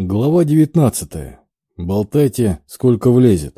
Глава 19. Болтайте, сколько влезет.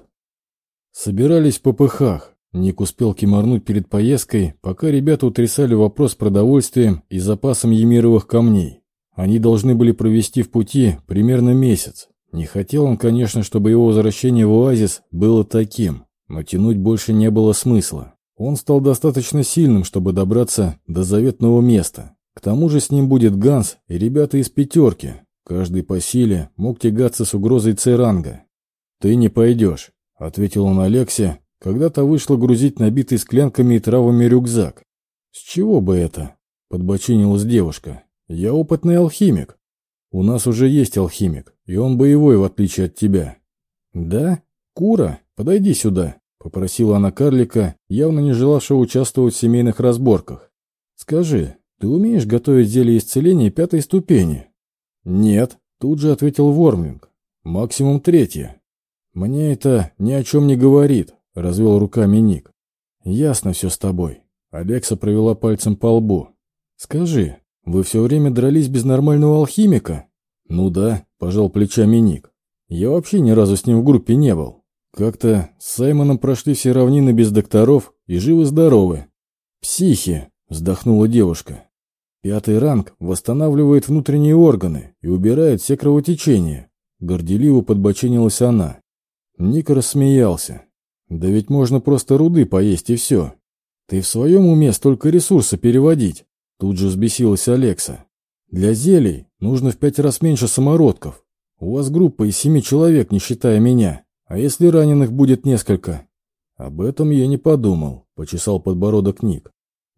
Собирались по пыхах. Ник успел киморнуть перед поездкой, пока ребята утрясали вопрос с продовольствием и запасом емировых камней. Они должны были провести в пути примерно месяц. Не хотел он, конечно, чтобы его возвращение в оазис было таким, но тянуть больше не было смысла. Он стал достаточно сильным, чтобы добраться до заветного места. К тому же с ним будет Ганс и ребята из пятерки, Каждый по силе мог тягаться с угрозой Церанга. «Ты не пойдешь», — ответил он Алексе, когда то вышла грузить набитый склянками и травами рюкзак. «С чего бы это?» — подбочинилась девушка. «Я опытный алхимик. У нас уже есть алхимик, и он боевой, в отличие от тебя». «Да? Кура, подойди сюда», — попросила она карлика, явно не желавшего участвовать в семейных разборках. «Скажи, ты умеешь готовить зелье исцеления пятой ступени?» «Нет», — тут же ответил Вормлинг. «Максимум третье». «Мне это ни о чем не говорит», — развел руками Ник. «Ясно все с тобой». Алекса провела пальцем по лбу. «Скажи, вы все время дрались без нормального алхимика?» «Ну да», — пожал плечами Ник. «Я вообще ни разу с ним в группе не был. Как-то с Саймоном прошли все равнины без докторов и живы-здоровы». «Психи», — вздохнула девушка. Пятый ранг восстанавливает внутренние органы и убирает все кровотечения. Горделиво подбоченилась она. Ник рассмеялся. Да ведь можно просто руды поесть и все. Ты в своем уме столько ресурса переводить? Тут же взбесилась Алекса. Для зелий нужно в пять раз меньше самородков. У вас группа из семи человек, не считая меня. А если раненых будет несколько? Об этом я не подумал, почесал подбородок Ник.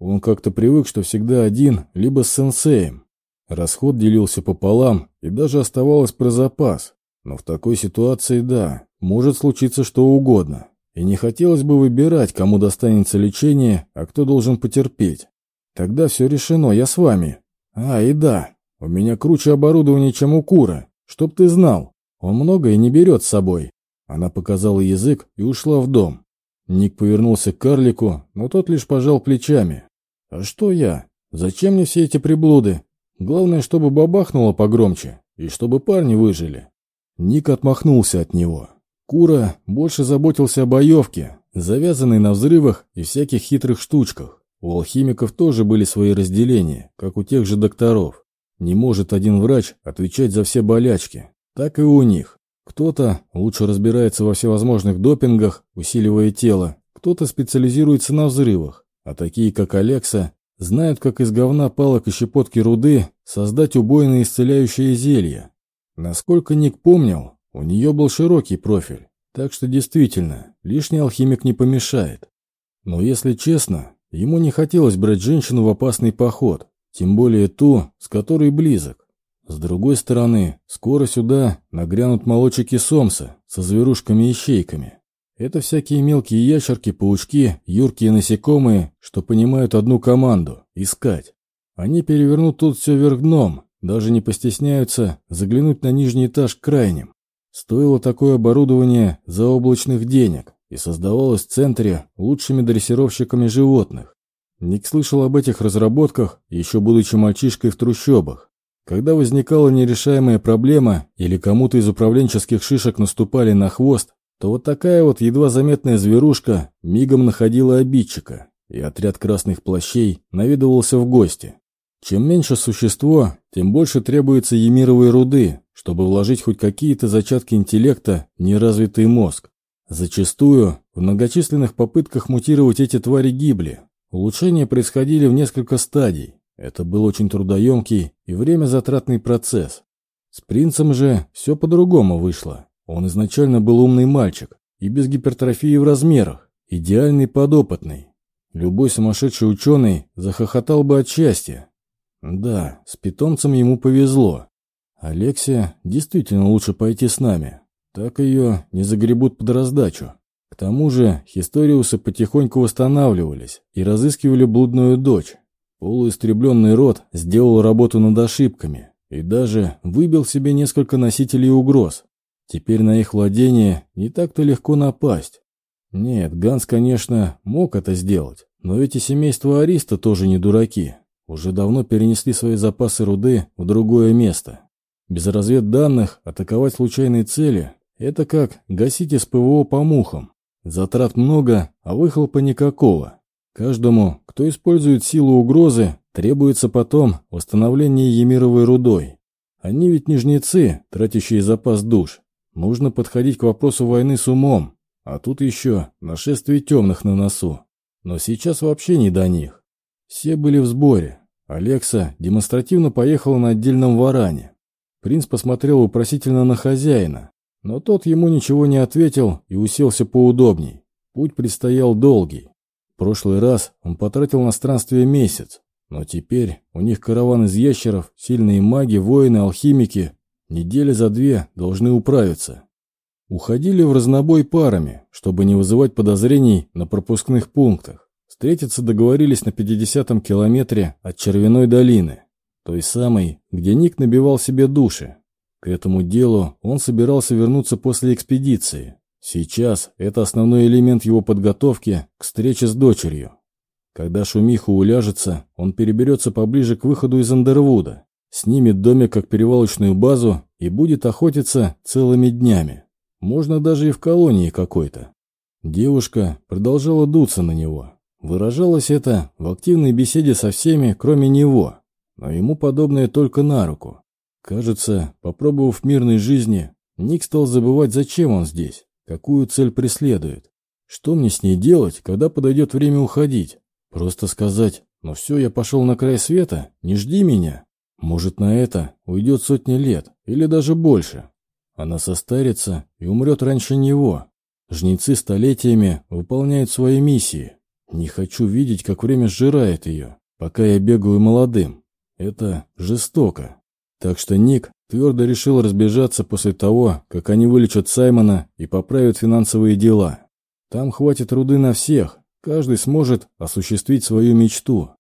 Он как-то привык, что всегда один, либо с сенсеем. Расход делился пополам, и даже оставалось про запас. Но в такой ситуации, да, может случиться что угодно. И не хотелось бы выбирать, кому достанется лечение, а кто должен потерпеть. Тогда все решено, я с вами. А, и да, у меня круче оборудования, чем у Кура. Чтоб ты знал, он многое не берет с собой. Она показала язык и ушла в дом. Ник повернулся к карлику, но тот лишь пожал плечами. А что я? Зачем мне все эти приблуды? Главное, чтобы бабахнуло погромче, и чтобы парни выжили. Ник отмахнулся от него. Кура больше заботился о боевке, завязанной на взрывах и всяких хитрых штучках. У алхимиков тоже были свои разделения, как у тех же докторов. Не может один врач отвечать за все болячки. Так и у них. Кто-то лучше разбирается во всевозможных допингах, усиливая тело, кто-то специализируется на взрывах, а такие, как Алекса, знают, как из говна палок и щепотки руды создать убойное исцеляющее зелье. Насколько Ник помнил, у нее был широкий профиль, так что действительно, лишний алхимик не помешает. Но если честно, ему не хотелось брать женщину в опасный поход, тем более ту, с которой близок. С другой стороны, скоро сюда нагрянут молочики Сомса со зверушками-ищейками. Это всякие мелкие ящерки, паучки, юркие насекомые, что понимают одну команду – искать. Они перевернут тут все вверх дном, даже не постесняются заглянуть на нижний этаж крайним. Стоило такое оборудование заоблачных денег и создавалось в центре лучшими дрессировщиками животных. Ник слышал об этих разработках, еще будучи мальчишкой в трущобах. Когда возникала нерешаемая проблема или кому-то из управленческих шишек наступали на хвост, то вот такая вот едва заметная зверушка мигом находила обидчика, и отряд красных плащей наведывался в гости. Чем меньше существо, тем больше требуется емировой руды, чтобы вложить хоть какие-то зачатки интеллекта в неразвитый мозг. Зачастую в многочисленных попытках мутировать эти твари гибли. Улучшения происходили в несколько стадий. Это был очень трудоемкий и время затратный процесс. С принцем же все по-другому вышло. Он изначально был умный мальчик и без гипертрофии в размерах, идеальный подопытный. Любой сумасшедший ученый захохотал бы от счастья. Да, с питомцем ему повезло. Алексия действительно лучше пойти с нами. Так ее не загребут под раздачу. К тому же Хисториусы потихоньку восстанавливались и разыскивали блудную дочь. Полуистребленный род сделал работу над ошибками и даже выбил себе несколько носителей угроз. Теперь на их владение не так-то легко напасть. Нет, Ганс, конечно, мог это сделать, но эти семейства Ариста тоже не дураки. Уже давно перенесли свои запасы руды в другое место. Без разведданных атаковать случайные цели – это как гасить из ПВО по мухам. Затрат много, а выхлопа никакого. Каждому, кто использует силу угрозы, требуется потом восстановление емировой рудой. Они ведь не жнецы, тратящие запас душ. Нужно подходить к вопросу войны с умом, а тут еще нашествие темных на носу. Но сейчас вообще не до них. Все были в сборе. Алекса демонстративно поехала на отдельном варане. Принц посмотрел вопросительно на хозяина, но тот ему ничего не ответил и уселся поудобней. Путь предстоял долгий. В прошлый раз он потратил на странствие месяц, но теперь у них караван из ящеров, сильные маги, воины, алхимики. Недели за две должны управиться. Уходили в разнобой парами, чтобы не вызывать подозрений на пропускных пунктах. Встретиться договорились на 50-м километре от Червяной долины, той самой, где Ник набивал себе души. К этому делу он собирался вернуться после экспедиции. Сейчас это основной элемент его подготовки к встрече с дочерью. Когда шумиха уляжется, он переберется поближе к выходу из Андервуда, снимет домик как перевалочную базу и будет охотиться целыми днями. Можно даже и в колонии какой-то. Девушка продолжала дуться на него. Выражалось это в активной беседе со всеми, кроме него. Но ему подобное только на руку. Кажется, попробовав мирной жизни, Ник стал забывать, зачем он здесь, какую цель преследует. Что мне с ней делать, когда подойдет время уходить? Просто сказать «Ну все, я пошел на край света, не жди меня». Может, на это уйдет сотни лет или даже больше. Она состарится и умрет раньше него. Жнецы столетиями выполняют свои миссии. Не хочу видеть, как время сжирает ее, пока я бегаю молодым. Это жестоко. Так что Ник твердо решил разбежаться после того, как они вылечат Саймона и поправят финансовые дела. Там хватит руды на всех, каждый сможет осуществить свою мечту.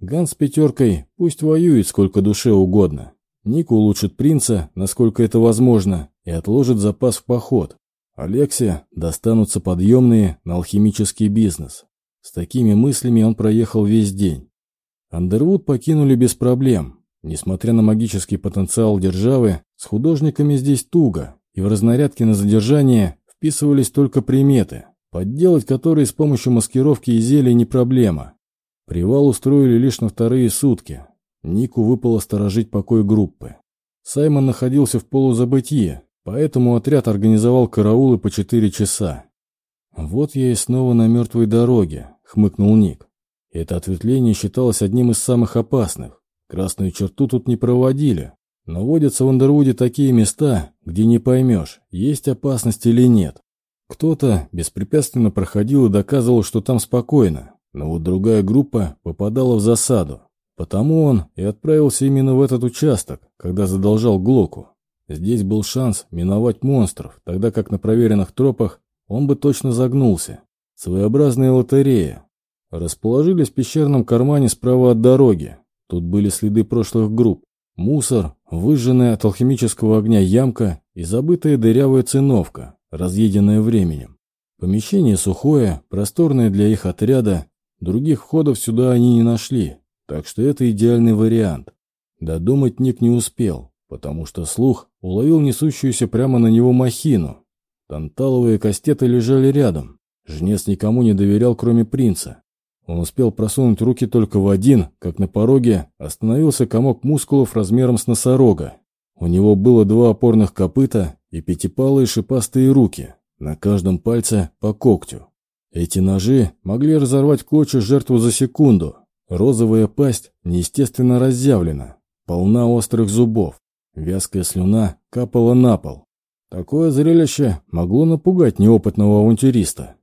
Ганс с пятеркой пусть воюет сколько душе угодно. Ник улучшит принца, насколько это возможно, и отложит запас в поход. Алексе достанутся подъемные на алхимический бизнес. С такими мыслями он проехал весь день. Андервуд покинули без проблем. Несмотря на магический потенциал державы, с художниками здесь туго, и в разнарядке на задержание вписывались только приметы, подделать которые с помощью маскировки и зелий не проблема. Привал устроили лишь на вторые сутки. Нику выпало сторожить покой группы. Саймон находился в полузабытии, Поэтому отряд организовал караулы по четыре часа. «Вот я и снова на мертвой дороге», — хмыкнул Ник. Это ответвление считалось одним из самых опасных. Красную черту тут не проводили. Но водятся в Андервуде такие места, где не поймешь, есть опасность или нет. Кто-то беспрепятственно проходил и доказывал, что там спокойно, но вот другая группа попадала в засаду. Потому он и отправился именно в этот участок, когда задолжал Глоку. Здесь был шанс миновать монстров, тогда как на проверенных тропах он бы точно загнулся. Своеобразная лотерея. Расположились в пещерном кармане справа от дороги. Тут были следы прошлых групп. Мусор, выжженная от алхимического огня ямка и забытая дырявая циновка, разъеденная временем. Помещение сухое, просторное для их отряда. Других входов сюда они не нашли, так что это идеальный вариант. Додумать Ник не успел потому что слух уловил несущуюся прямо на него махину. Танталовые кастеты лежали рядом. Жнец никому не доверял, кроме принца. Он успел просунуть руки только в один, как на пороге остановился комок мускулов размером с носорога. У него было два опорных копыта и пятипалые шипастые руки, на каждом пальце по когтю. Эти ножи могли разорвать клочья жертву за секунду. Розовая пасть неестественно разъявлена, полна острых зубов. Вязкая слюна капала на пол. Такое зрелище могло напугать неопытного авантюриста.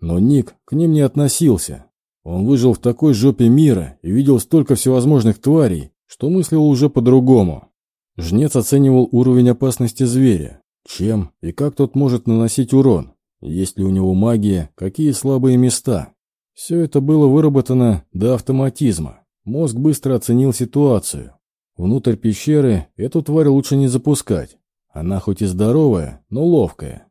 Но Ник к ним не относился. Он выжил в такой жопе мира и видел столько всевозможных тварей, что мыслил уже по-другому. Жнец оценивал уровень опасности зверя, чем и как тот может наносить урон, есть ли у него магия, какие слабые места. Все это было выработано до автоматизма. Мозг быстро оценил ситуацию, Внутрь пещеры эту тварь лучше не запускать. Она хоть и здоровая, но ловкая.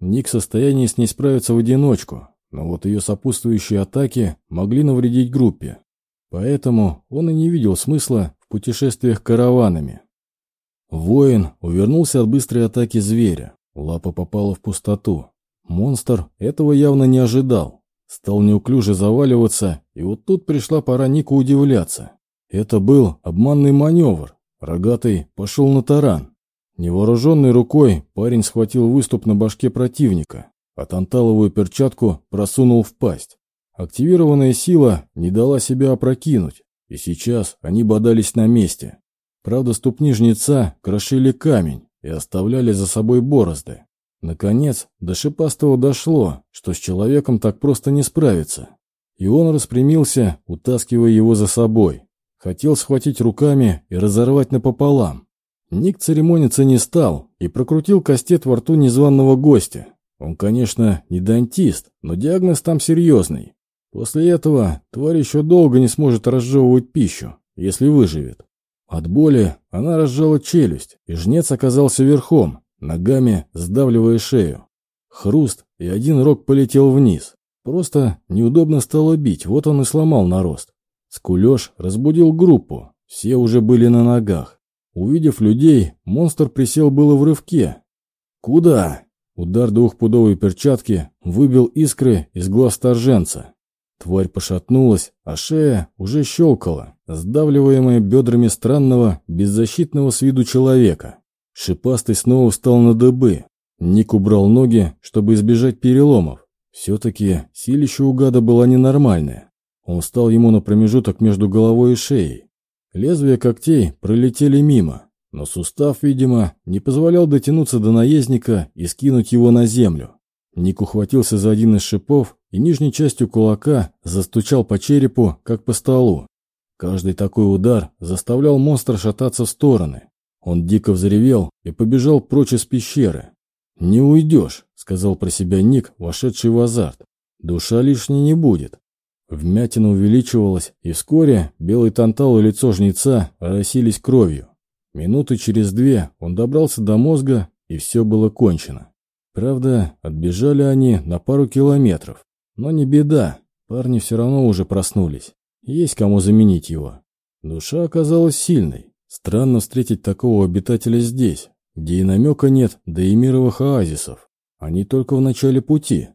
Ник в состоянии с ней справиться в одиночку, но вот ее сопутствующие атаки могли навредить группе. Поэтому он и не видел смысла в путешествиях караванами. Воин увернулся от быстрой атаки зверя. Лапа попала в пустоту. Монстр этого явно не ожидал. Стал неуклюже заваливаться, и вот тут пришла пора Нику удивляться. Это был обманный маневр. Рогатый пошел на таран. Невооруженной рукой парень схватил выступ на башке противника, а танталовую перчатку просунул в пасть. Активированная сила не дала себя опрокинуть, и сейчас они бодались на месте. Правда, ступни жнеца крошили камень и оставляли за собой борозды. Наконец, до шипастого дошло, что с человеком так просто не справиться. И он распрямился, утаскивая его за собой. Хотел схватить руками и разорвать напополам. Ник церемониться не стал и прокрутил кастет во рту незваного гостя. Он, конечно, не дантист, но диагноз там серьезный. После этого тварь еще долго не сможет разжевывать пищу, если выживет. От боли она разжала челюсть, и жнец оказался верхом, ногами сдавливая шею. Хруст, и один рог полетел вниз. Просто неудобно стало бить, вот он и сломал нарост. Скулеж разбудил группу, все уже были на ногах. Увидев людей, монстр присел было в рывке. «Куда?» Удар двухпудовой перчатки выбил искры из глаз торженца. Тварь пошатнулась, а шея уже щелкала, сдавливаемая бедрами странного, беззащитного с виду человека. Шипастый снова встал на дыбы. Ник убрал ноги, чтобы избежать переломов. Все-таки силища у гада была ненормальная. Он встал ему на промежуток между головой и шеей. Лезвия когтей пролетели мимо, но сустав, видимо, не позволял дотянуться до наездника и скинуть его на землю. Ник ухватился за один из шипов и нижней частью кулака застучал по черепу, как по столу. Каждый такой удар заставлял монстра шататься в стороны. Он дико взревел и побежал прочь из пещеры. «Не уйдешь», — сказал про себя Ник, вошедший в азарт. «Душа лишней не будет». Вмятина увеличивалась, и вскоре белый тантал и лицо жнеца оросились кровью. Минуты через две он добрался до мозга, и все было кончено. Правда, отбежали они на пару километров. Но не беда, парни все равно уже проснулись. Есть кому заменить его. Душа оказалась сильной. Странно встретить такого обитателя здесь, где и намека нет до и мировых оазисов. Они только в начале пути.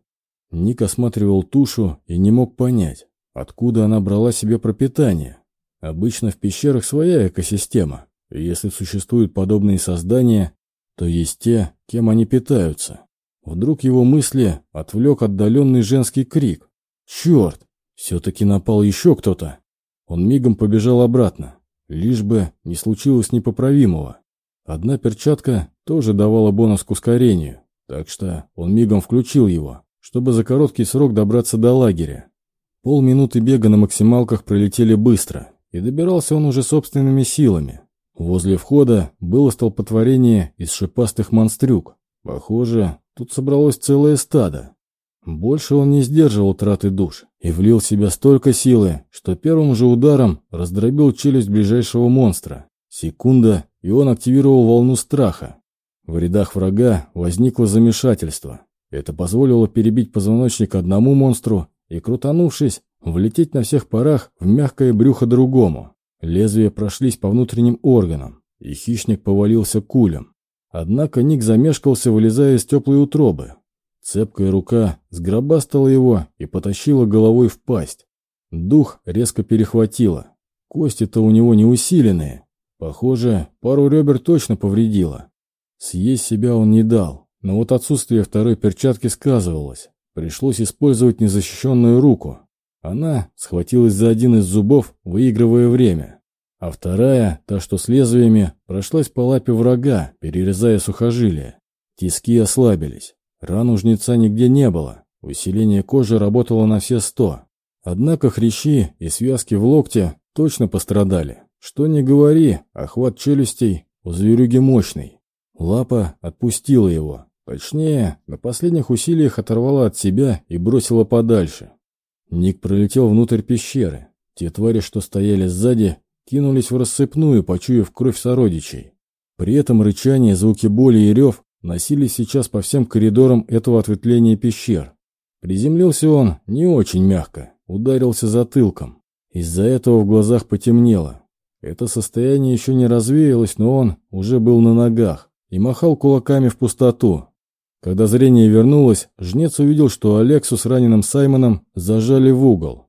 Ник осматривал тушу и не мог понять, откуда она брала себе пропитание. Обычно в пещерах своя экосистема, и если существуют подобные создания, то есть те, кем они питаются. Вдруг его мысли отвлек отдаленный женский крик. «Черт! Все-таки напал еще кто-то!» Он мигом побежал обратно, лишь бы не случилось непоправимого. Одна перчатка тоже давала бонус к ускорению, так что он мигом включил его, чтобы за короткий срок добраться до лагеря. Полминуты бега на максималках пролетели быстро, и добирался он уже собственными силами. Возле входа было столпотворение из шипастых монстрюк. Похоже, Тут собралось целое стадо. Больше он не сдерживал траты душ и влил в себя столько силы, что первым же ударом раздробил челюсть ближайшего монстра. Секунда, и он активировал волну страха. В рядах врага возникло замешательство. Это позволило перебить позвоночник одному монстру и, крутанувшись, влететь на всех парах в мягкое брюхо другому. Лезвия прошлись по внутренним органам, и хищник повалился кулем. Однако Ник замешкался, вылезая из теплой утробы. Цепкая рука сгробастала его и потащила головой в пасть. Дух резко перехватило. Кости-то у него не усиленные. Похоже, пару ребер точно повредило. Съесть себя он не дал, но вот отсутствие второй перчатки сказывалось. Пришлось использовать незащищенную руку. Она схватилась за один из зубов, выигрывая время а вторая, та что с лезвиями, прошлась по лапе врага, перерезая сухожилия. Тиски ослабились. Ран у жнеца нигде не было. Усиление кожи работало на все сто. Однако хрящи и связки в локте точно пострадали. Что ни говори, охват челюстей у зверюги мощный. Лапа отпустила его. Точнее, на последних усилиях оторвала от себя и бросила подальше. Ник пролетел внутрь пещеры. Те твари, что стояли сзади, кинулись в рассыпную, почуяв кровь сородичей. При этом рычание, звуки боли и рев носились сейчас по всем коридорам этого ответвления пещер. Приземлился он не очень мягко, ударился затылком. Из-за этого в глазах потемнело. Это состояние еще не развеялось, но он уже был на ногах и махал кулаками в пустоту. Когда зрение вернулось, жнец увидел, что Алексу с раненым Саймоном зажали в угол.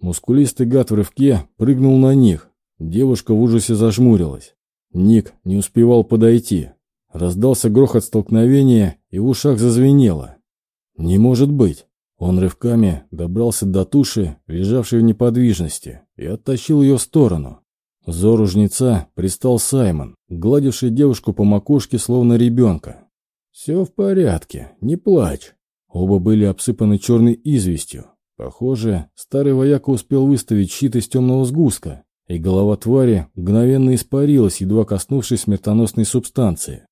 Мускулистый гад в рывке прыгнул на них. Девушка в ужасе зажмурилась. Ник не успевал подойти. Раздался грохот столкновения, и в ушах зазвенело. «Не может быть!» Он рывками добрался до туши, лежавшей в неподвижности, и оттащил ее в сторону. Взору жнеца пристал Саймон, гладивший девушку по макушке, словно ребенка. «Все в порядке, не плачь». Оба были обсыпаны черной известью. Похоже, старый вояка успел выставить щит из темного сгустка, и голова твари мгновенно испарилась, едва коснувшись смертоносной субстанции.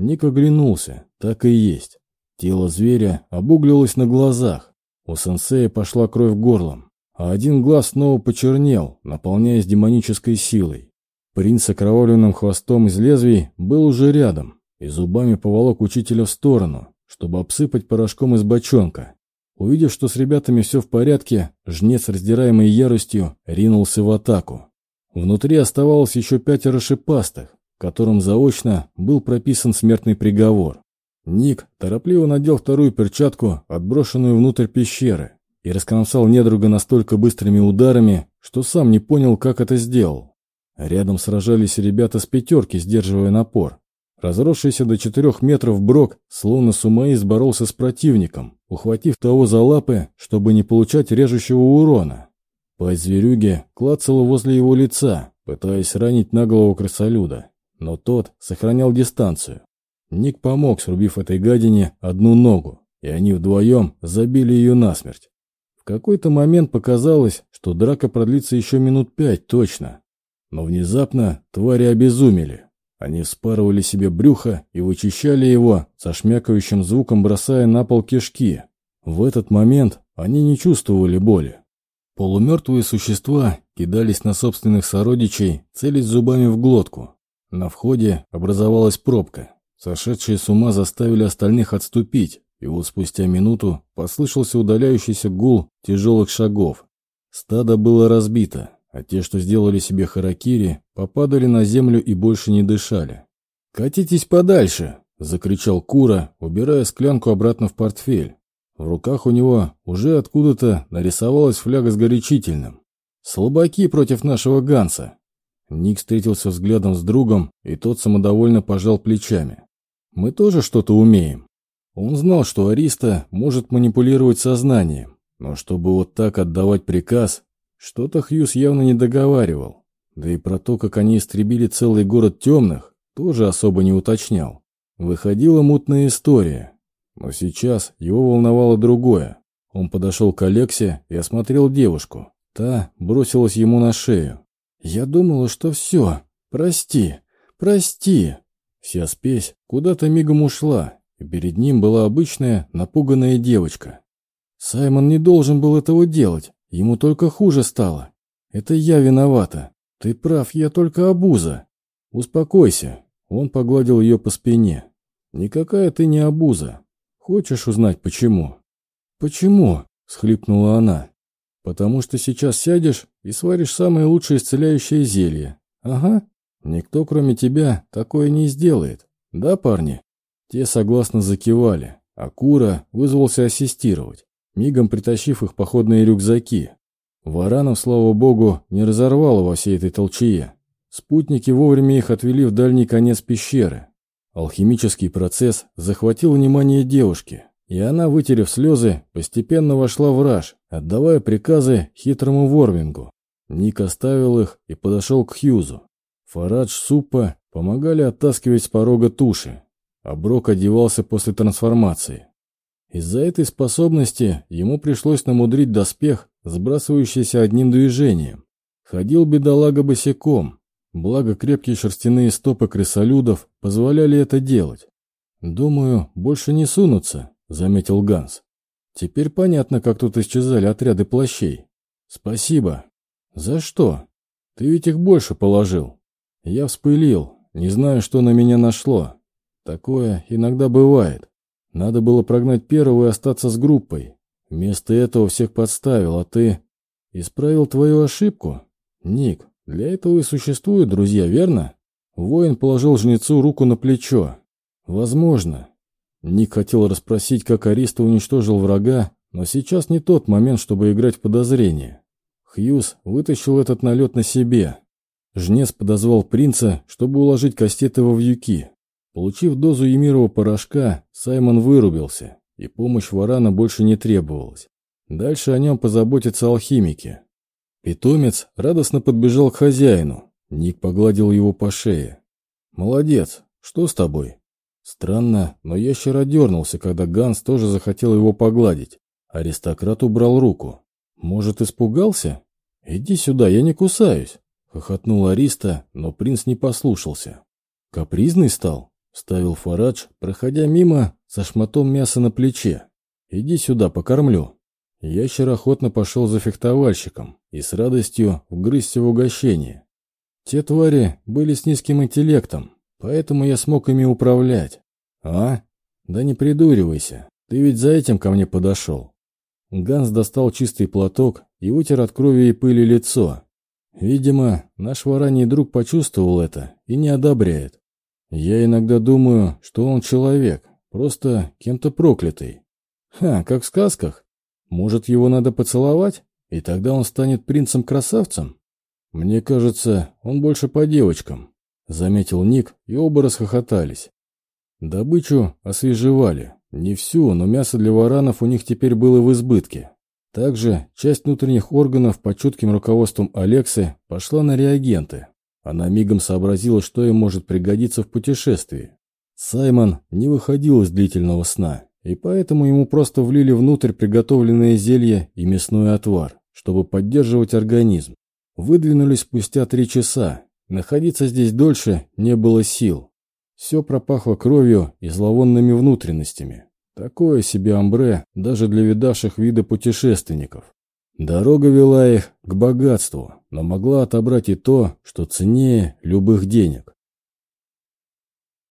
Ник оглянулся, так и есть. Тело зверя обуглилось на глазах. У сенсея пошла кровь горлом, а один глаз снова почернел, наполняясь демонической силой. Принц с окровавленным хвостом из лезвий был уже рядом и зубами поволок учителя в сторону, чтобы обсыпать порошком из бочонка. Увидев, что с ребятами все в порядке, жнец, раздираемый яростью, ринулся в атаку. Внутри оставалось еще пятеро шипастых, которым заочно был прописан смертный приговор. Ник торопливо надел вторую перчатку, отброшенную внутрь пещеры, и раскромсал недруга настолько быстрыми ударами, что сам не понял, как это сделал. Рядом сражались ребята с пятерки, сдерживая напор. Разросшийся до четырех метров Брок, словно сумаист, боролся с противником, ухватив того за лапы, чтобы не получать режущего урона. Пасть зверюги клацала возле его лица, пытаясь ранить наглого крысолюда, но тот сохранял дистанцию. Ник помог, срубив этой гадине одну ногу, и они вдвоем забили ее насмерть. В какой-то момент показалось, что драка продлится еще минут пять точно. Но внезапно твари обезумели. Они вспарывали себе брюхо и вычищали его, со шмякающим звуком бросая на пол кишки. В этот момент они не чувствовали боли. Полумертвые существа кидались на собственных сородичей, целясь зубами в глотку. На входе образовалась пробка. Сошедшие с ума заставили остальных отступить, и вот спустя минуту послышался удаляющийся гул тяжелых шагов. Стадо было разбито, а те, что сделали себе харакири, попадали на землю и больше не дышали. «Катитесь подальше!» — закричал Кура, убирая склянку обратно в портфель. В руках у него уже откуда-то нарисовалась фляга с горячительным. «Слабаки против нашего Ганса!» Ник встретился взглядом с другом, и тот самодовольно пожал плечами. «Мы тоже что-то умеем». Он знал, что Ариста может манипулировать сознанием, но чтобы вот так отдавать приказ, что-то Хьюз явно не договаривал. Да и про то, как они истребили целый город темных, тоже особо не уточнял. Выходила мутная история, но сейчас его волновало другое. Он подошел к Алексе и осмотрел девушку. Та бросилась ему на шею. «Я думала, что все. Прости, прости». Вся спесь куда-то мигом ушла, и перед ним была обычная напуганная девочка. Саймон не должен был этого делать, ему только хуже стало. Это я виновата. Ты прав, я только обуза. Успокойся. Он погладил ее по спине. Никакая ты не обуза. Хочешь узнать, почему?» «Почему?» — схлипнула она. «Потому что сейчас сядешь и сваришь самое лучшее исцеляющее зелье. Ага. Никто, кроме тебя, такое не сделает. Да, парни?» Те согласно закивали, а Кура вызвался ассистировать, мигом притащив их походные рюкзаки. Варанов, слава богу, не разорвало во всей этой толчее. Спутники вовремя их отвели в дальний конец пещеры, Алхимический процесс захватил внимание девушки, и она, вытерев слезы, постепенно вошла в раж, отдавая приказы хитрому Ворвингу. Ник оставил их и подошел к Хьюзу. Фарадж Суппа помогали оттаскивать с порога туши, а Брок одевался после трансформации. Из-за этой способности ему пришлось намудрить доспех, сбрасывающийся одним движением. Ходил бедолага босиком, Благо крепкие шерстяные стопы крысолюдов позволяли это делать. «Думаю, больше не сунутся», — заметил Ганс. «Теперь понятно, как тут исчезали отряды плащей. Спасибо. За что? Ты ведь их больше положил. Я вспылил, не знаю, что на меня нашло. Такое иногда бывает. Надо было прогнать первого и остаться с группой. Вместо этого всех подставил, а ты... Исправил твою ошибку? Ник, Для этого и существуют друзья, верно? Воин положил жнецу руку на плечо. Возможно. Ник хотел расспросить, как Ариста уничтожил врага, но сейчас не тот момент, чтобы играть в подозрение. Хьюз вытащил этот налет на себе. Жнец подозвал принца, чтобы уложить Кастетова в юки. Получив дозу емирова порошка, Саймон вырубился, и помощь варана больше не требовалась. Дальше о нем позаботятся алхимики. Питомец радостно подбежал к хозяину. Ник погладил его по шее. «Молодец. Что с тобой?» Странно, но ящер одернулся, когда Ганс тоже захотел его погладить. Аристократ убрал руку. «Может, испугался? Иди сюда, я не кусаюсь!» Хохотнул Ариста, но принц не послушался. «Капризный стал?» Ставил Фарадж, проходя мимо со шматом мяса на плече. «Иди сюда, покормлю». Ящер охотно пошел за фехтовальщиком и с радостью вгрызся в угощение. Те твари были с низким интеллектом, поэтому я смог ими управлять. А? Да не придуривайся, ты ведь за этим ко мне подошел. Ганс достал чистый платок и вытер от крови и пыли лицо. Видимо, наш вараний друг почувствовал это и не одобряет. Я иногда думаю, что он человек, просто кем-то проклятый. Ха, как в сказках. Может, его надо поцеловать, и тогда он станет принцем-красавцем? Мне кажется, он больше по девочкам, заметил Ник, и оба расхохотались. Добычу освежевали. Не всю, но мясо для варанов у них теперь было в избытке. Также часть внутренних органов под чутким руководством Алексы пошла на реагенты. Она мигом сообразила, что им может пригодиться в путешествии. Саймон не выходил из длительного сна, и поэтому ему просто влили внутрь приготовленное зелье и мясной отвар, чтобы поддерживать организм. Выдвинулись спустя три часа. Находиться здесь дольше не было сил. Все пропахло кровью и зловонными внутренностями. Такое себе амбре даже для видавших вида путешественников. Дорога вела их к богатству, но могла отобрать и то, что ценнее любых денег.